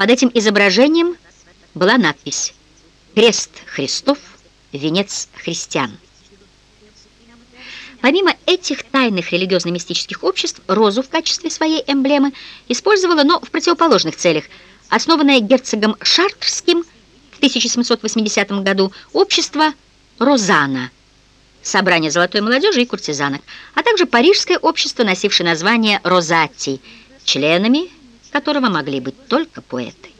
Под этим изображением была надпись «Крест Христов, венец христиан». Помимо этих тайных религиозно-мистических обществ, розу в качестве своей эмблемы использовала, но в противоположных целях, основанное герцогом Шартрским в 1780 году общество «Розана» собрание золотой молодежи и куртизанок, а также парижское общество, носившее название «Розатти», членами которого могли быть только поэты.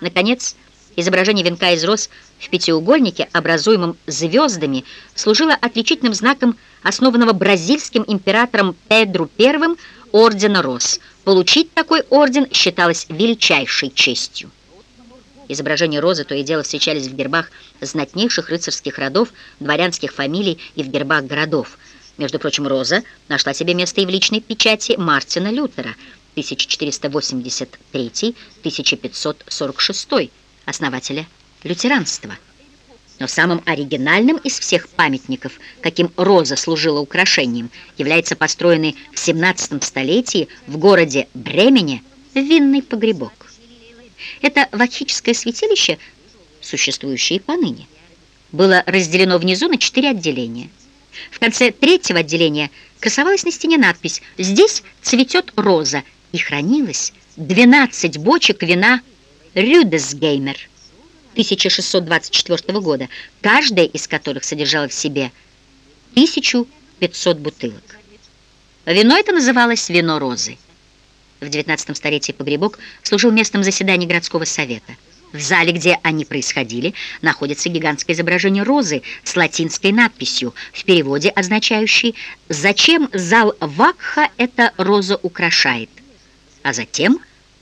Наконец, изображение венка из роз в пятиугольнике, образуемом звездами, служило отличительным знаком основанного бразильским императором Педру I ордена роз. Получить такой орден считалось величайшей честью. Изображения розы то и дело встречались в гербах знатнейших рыцарских родов, дворянских фамилий и в гербах городов. Между прочим, роза нашла себе место и в личной печати Мартина Лютера 1483-1546, основателя лютеранства. Но самым оригинальным из всех памятников, каким роза служила украшением, является построенный в 17 столетии в городе Бремене винный погребок. Это вакхическое святилище, существующее и поныне, было разделено внизу на четыре отделения. В конце третьего отделения красовалась на стене надпись «Здесь цветет роза» и хранилось 12 бочек вина «Рюдесгеймер» 1624 года, каждая из которых содержала в себе 1500 бутылок. Вино это называлось «Вино розы». В XIX столетии погребок служил местом заседаний городского совета. В зале, где они происходили, находится гигантское изображение розы с латинской надписью, в переводе означающей «Зачем зал Вакха эта роза украшает?» А затем,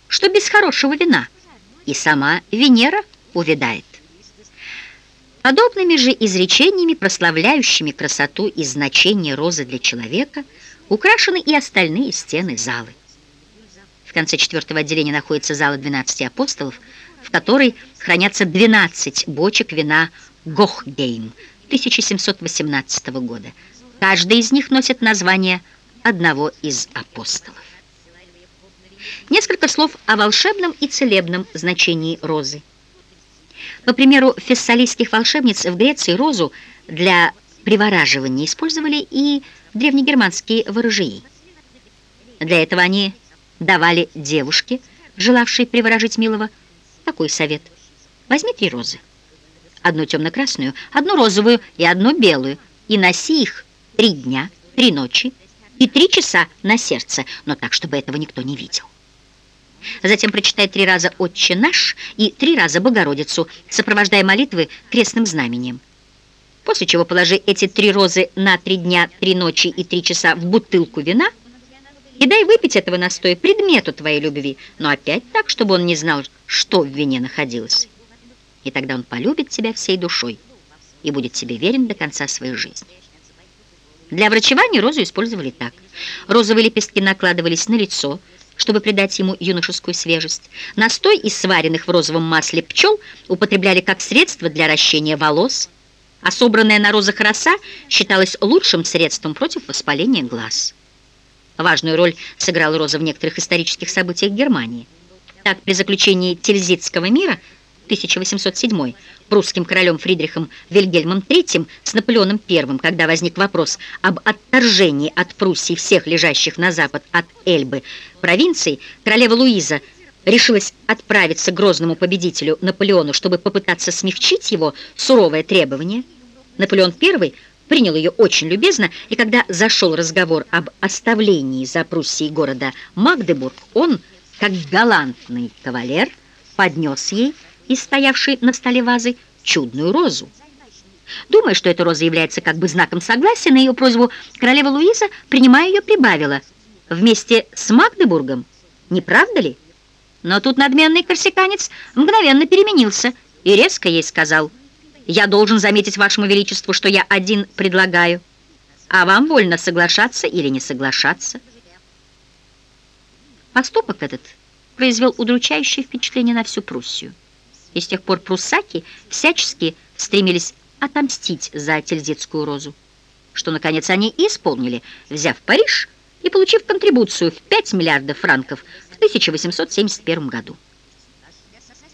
что без хорошего вина и сама Венера увядает. Подобными же изречениями, прославляющими красоту и значение розы для человека, украшены и остальные стены залы конце четвертого отделения находится зала 12 апостолов, в которой хранятся 12 бочек вина Гохгейм 1718 года. Каждая из них носит название одного из апостолов. Несколько слов о волшебном и целебном значении розы. По примеру фессалийских волшебниц в Греции розу для привораживания использовали и древнегерманские ворожеи. Для этого они давали девушке, желавшей приворожить милого, такой совет. Возьми три розы. Одну темно-красную, одну розовую и одну белую, и носи их три дня, три ночи и три часа на сердце, но так, чтобы этого никто не видел. Затем прочитай три раза «Отче наш» и три раза «Богородицу», сопровождая молитвы крестным знамением. После чего положи эти три розы на три дня, три ночи и три часа в бутылку вина – и дай выпить этого настоя предмету твоей любви, но опять так, чтобы он не знал, что в вине находилось. И тогда он полюбит тебя всей душой и будет тебе верен до конца своей жизни. Для врачевания розу использовали так. Розовые лепестки накладывались на лицо, чтобы придать ему юношескую свежесть. Настой из сваренных в розовом масле пчел употребляли как средство для ращения волос, а собранная на розах роса считалась лучшим средством против воспаления глаз. Важную роль сыграла Роза в некоторых исторических событиях Германии. Так, при заключении Тильзитского мира 1807 прусским королем Фридрихом Вильгельмом III с Наполеоном I, когда возник вопрос об отторжении от Пруссии всех лежащих на запад от Эльбы провинций, королева Луиза решилась отправиться к грозному победителю Наполеону, чтобы попытаться смягчить его суровое требование. Наполеон I принял ее очень любезно, и когда зашел разговор об оставлении за Пруссией города Магдебург, он, как галантный кавалер, поднес ей из стоявшей на столе вазы чудную розу. Думая, что эта роза является как бы знаком согласия на ее просьбу, королева Луиза, принимая ее, прибавила вместе с Магдебургом. Не правда ли? Но тут надменный корсиканец мгновенно переменился и резко ей сказал – я должен заметить вашему величеству, что я один предлагаю, а вам вольно соглашаться или не соглашаться. Поступок этот произвел удручающее впечатление на всю Пруссию. И с тех пор пруссаки всячески стремились отомстить за тильзитскую розу, что, наконец, они и исполнили, взяв Париж и получив контрибуцию в 5 миллиардов франков в 1871 году.